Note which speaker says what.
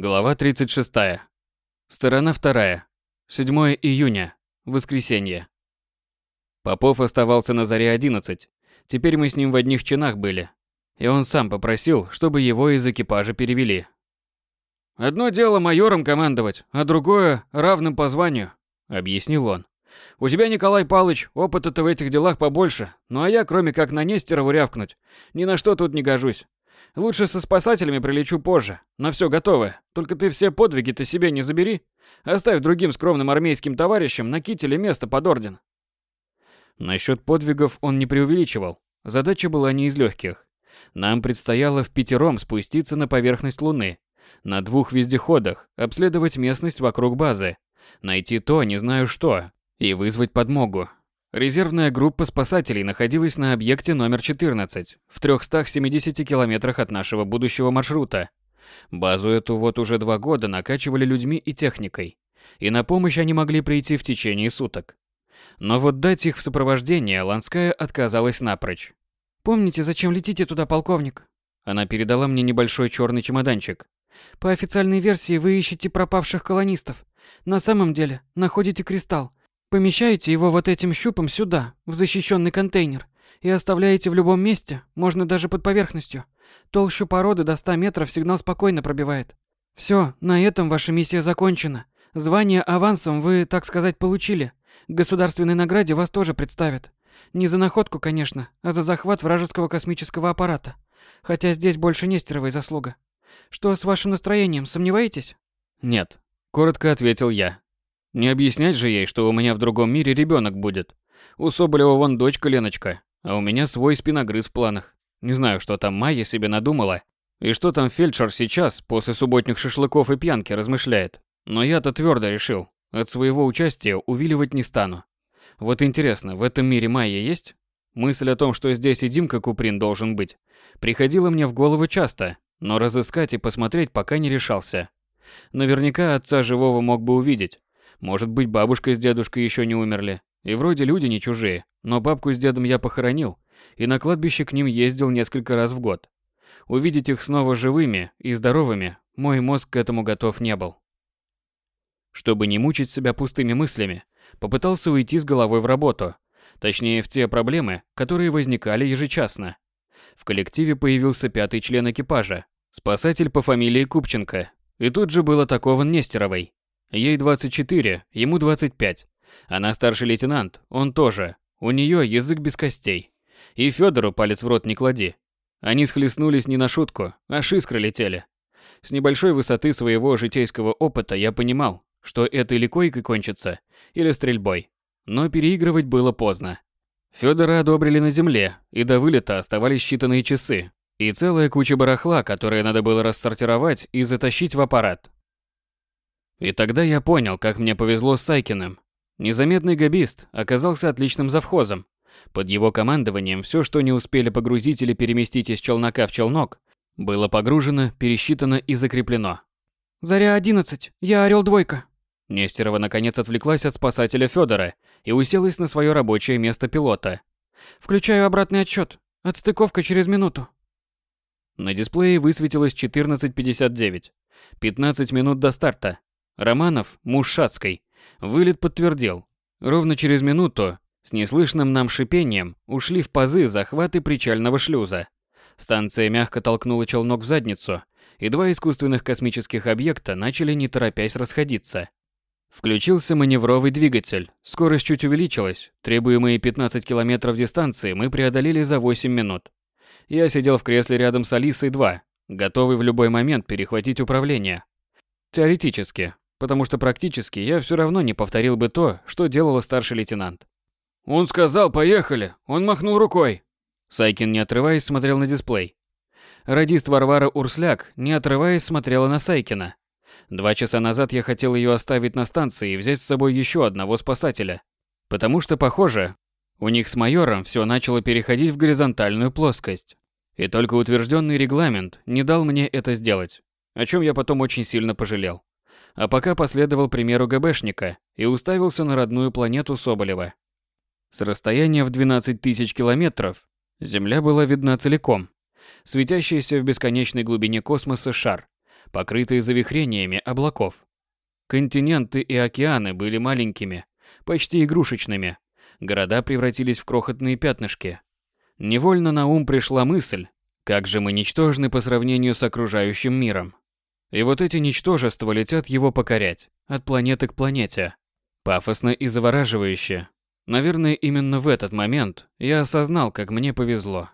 Speaker 1: Глава 36. Сторона 2. 7 июня. Воскресенье. Попов оставался на заре 11. Теперь мы с ним в одних чинах были. И он сам попросил, чтобы его из экипажа перевели. «Одно дело майором командовать, а другое – равным по званию», – объяснил он. «У тебя, Николай Палыч, опыта-то в этих делах побольше, ну а я, кроме как на Нестерову рявкнуть, ни на что тут не гожусь. Лучше со спасателями прилечу позже, на все готовое. Только ты все подвиги-то себе не забери. Оставь другим скромным армейским товарищам на кителе место под орден. Насчет подвигов он не преувеличивал. Задача была не из легких. Нам предстояло в пятером спуститься на поверхность Луны, на двух вездеходах, обследовать местность вокруг базы, найти то, не знаю что, и вызвать подмогу. Резервная группа спасателей находилась на объекте номер 14, в 370 километрах от нашего будущего маршрута. Базу эту вот уже два года накачивали людьми и техникой, и на помощь они могли прийти в течение суток. Но вот дать их в сопровождение Ланская отказалась напрочь.
Speaker 2: «Помните, зачем летите туда, полковник?»
Speaker 1: Она передала мне небольшой черный чемоданчик.
Speaker 2: «По официальной версии вы ищете пропавших колонистов. На самом деле находите кристалл, Помещаете его вот этим щупом сюда, в защищенный контейнер, и оставляете в любом месте, можно даже под поверхностью. Толщу породы до 100 метров сигнал спокойно пробивает. Все, на этом ваша миссия закончена. Звание авансом вы, так сказать, получили. К государственной награде вас тоже представят. Не за находку, конечно, а за захват вражеского космического аппарата. Хотя здесь больше Нестеровой заслуга. Что с вашим настроением, сомневаетесь?
Speaker 1: Нет, коротко ответил я. Не объяснять же ей, что у меня в другом мире ребенок будет. У Соболева вон дочка Леночка, а у меня свой спиногрыз в планах. Не знаю, что там Майя себе надумала, и что там фельдшер сейчас, после субботних шашлыков и пьянки, размышляет. Но я-то твердо решил, от своего участия увиливать не стану. Вот интересно, в этом мире Майя есть? Мысль о том, что здесь и Димка Куприн должен быть, приходила мне в голову часто, но разыскать и посмотреть пока не решался. Наверняка отца живого мог бы увидеть, может быть, бабушка с дедушкой еще не умерли. И вроде люди не чужие, но бабку с дедом я похоронил, и на кладбище к ним ездил несколько раз в год. Увидеть их снова живыми и здоровыми мой мозг к этому готов не был. Чтобы не мучить себя пустыми мыслями, попытался уйти с головой в работу, точнее в те проблемы, которые возникали ежечасно. В коллективе появился пятый член экипажа, спасатель по фамилии Купченко, и тут же был атакован Нестеровой. Ей 24, ему 25. Она старший лейтенант, он тоже. У нее язык без костей. И Федору палец в рот не клади. Они схлестнулись не на шутку, а искры летели. С небольшой высоты своего житейского опыта я понимал, что это или койкой кончится, или стрельбой. Но переигрывать было поздно. Федора одобрили на земле, и до вылета оставались считанные часы. И целая куча барахла, которое надо было рассортировать и затащить в аппарат. И тогда я понял, как мне повезло с Сайкиным. Незаметный габист оказался отличным завхозом. Под его командованием все, что не успели погрузить или переместить из челнока в челнок, было погружено, пересчитано и закреплено.
Speaker 2: «Заря 11, я Орел двойка».
Speaker 1: Нестерова наконец отвлеклась от спасателя Федора и уселась на свое рабочее место пилота.
Speaker 2: «Включаю обратный отсчет. Отстыковка через минуту».
Speaker 1: На дисплее высветилось 14.59. 15 минут до старта. Романов, муж Шацкой, вылет подтвердил. Ровно через минуту, с неслышным нам шипением, ушли в пазы захваты причального шлюза. Станция мягко толкнула челнок в задницу, и два искусственных космических объекта начали не торопясь расходиться. Включился маневровый двигатель, скорость чуть увеличилась, требуемые 15 километров дистанции мы преодолели за 8 минут. Я сидел в кресле рядом с Алисой-2, готовый в любой момент перехватить управление. Теоретически, потому что практически я все равно не повторил бы то, что делал старший лейтенант. «Он сказал, поехали!» Он махнул рукой. Сайкин, не отрываясь, смотрел на дисплей. Радист Варвара Урсляк, не отрываясь, смотрела на Сайкина. Два часа назад я хотел ее оставить на станции и взять с собой еще одного спасателя. Потому что, похоже, у них с майором все начало переходить в горизонтальную плоскость. И только утвержденный регламент не дал мне это сделать, о чем я потом очень сильно пожалел а пока последовал примеру ГБшника и уставился на родную планету Соболева. С расстояния в 12 тысяч километров Земля была видна целиком. Светящийся в бесконечной глубине космоса шар, покрытые завихрениями облаков. Континенты и океаны были маленькими, почти игрушечными. Города превратились в крохотные пятнышки. Невольно на ум пришла мысль, как же мы ничтожны по сравнению с окружающим миром. И вот эти ничтожества летят его покорять, от планеты к планете. Пафосно и завораживающе. Наверное, именно в этот момент я осознал, как мне повезло.